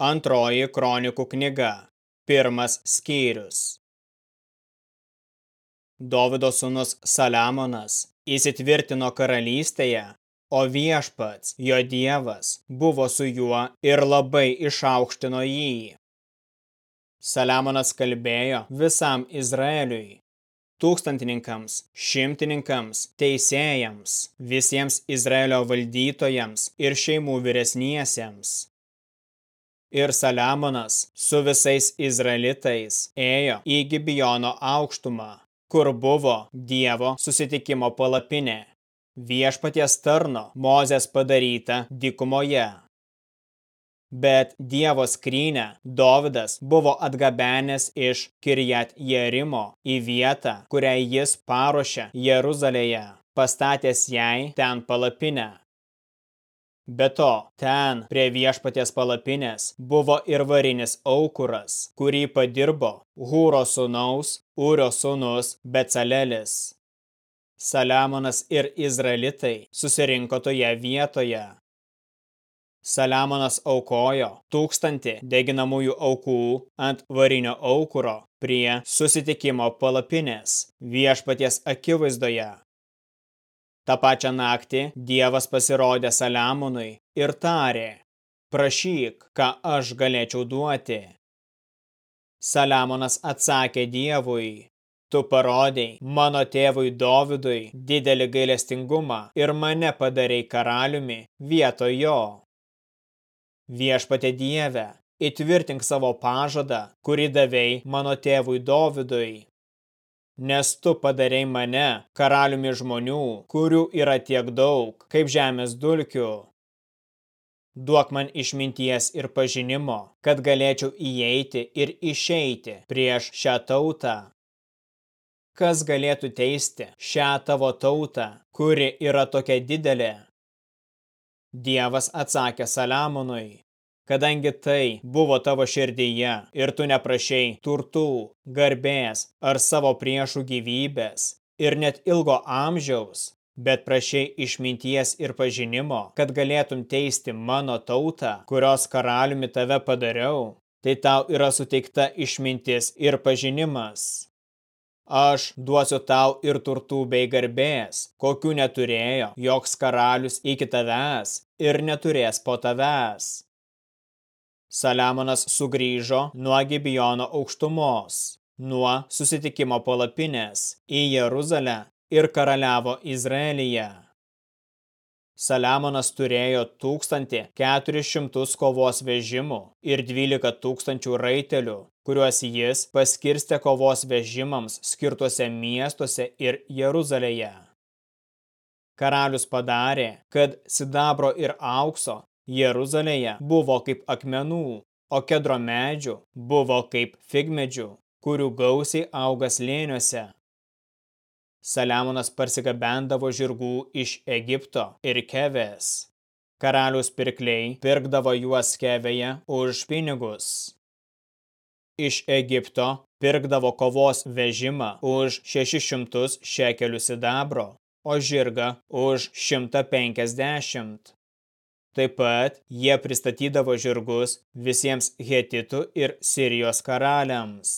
Antroji kronikų knyga. Pirmas skyrius. Dovido sūnus Saliamonas įsitvirtino karalystėje, o viešpats, jo dievas, buvo su juo ir labai išaukštino jį. Saliamonas kalbėjo visam Izraeliui, tūkstantininkams, šimtininkams, teisėjams, visiems Izraelio valdytojams ir šeimų vyresniesiems Ir Saliamonas su visais izraelitais ėjo į Gibijono aukštumą, kur buvo Dievo susitikimo palapinė, viešpaties tarno Mozės padaryta dykumoje. Bet Dievo skrynę Dovydas buvo atgabenęs iš Kirjat Jerimo į vietą, kurią jis paruošė Jeruzalėje, pastatęs jai ten palapinę. Be to, ten prie viešpaties palapinės buvo ir varinis aukuras, kurį padirbo Hūro sūnaus, Ūrio sūnus Becalelis. Saliamonas ir Izraelitai susirinko toje vietoje. Saliamonas aukojo tūkstantį deginamųjų aukų ant varinio aukuro prie susitikimo palapinės viešpaties akivaizdoje Ta pačią naktį Dievas pasirodė Saliamonui ir tarė, prašyk, ką aš galėčiau duoti. Saliamonas atsakė Dievui, tu parodėjai mano tėvui Dovidui didelį gailestingumą ir mane padarei karaliumi vietoj jo. Viešpate Dieve, įtvirtink savo pažadą, kurį davei mano tėvui Dovidui nes tu padarei mane karaliumi žmonių, kurių yra tiek daug, kaip žemės dulkių. Duok man išminties ir pažinimo, kad galėčiau įeiti ir išeiti prieš šią tautą. Kas galėtų teisti šią tavo tautą, kuri yra tokia didelė? Dievas atsakė Saliamonui, kadangi tai buvo tavo širdyje ir tu neprašiai turtų, garbės ar savo priešų gyvybės ir net ilgo amžiaus, bet prašiai išminties ir pažinimo, kad galėtum teisti mano tautą, kurios karaliumi tave padariau, tai tau yra suteikta išmintis ir pažinimas. Aš duosiu tau ir turtų bei garbės, kokių neturėjo joks karalius iki tavęs ir neturės po tavęs. Saliamonas sugrįžo nuo Gibijono aukštumos, nuo susitikimo palapinės į Jeruzalę ir karaliavo Izraelyje. Saliamonas turėjo 1400 kovos vežimų ir 12 tūkstančių raitelių, kuriuos jis paskirstė kovos vežimams skirtuose miestuose ir Jeruzalėje. Karalius padarė, kad sidabro ir aukso Jeruzalėje buvo kaip akmenų, o kedro medžių buvo kaip figmedžių, kurių gausiai auga slėniuose. Saliamonas parsigabendavo žirgų iš Egipto ir Kevės. Karalius pirkliai pirkdavo juos Kevėje už pinigus. Iš Egipto pirkdavo kovos vežimą už 600 šekelių sidabro, o žirgą už 150. Taip pat jie pristatydavo žirgus visiems hetitų ir Sirijos karaliams.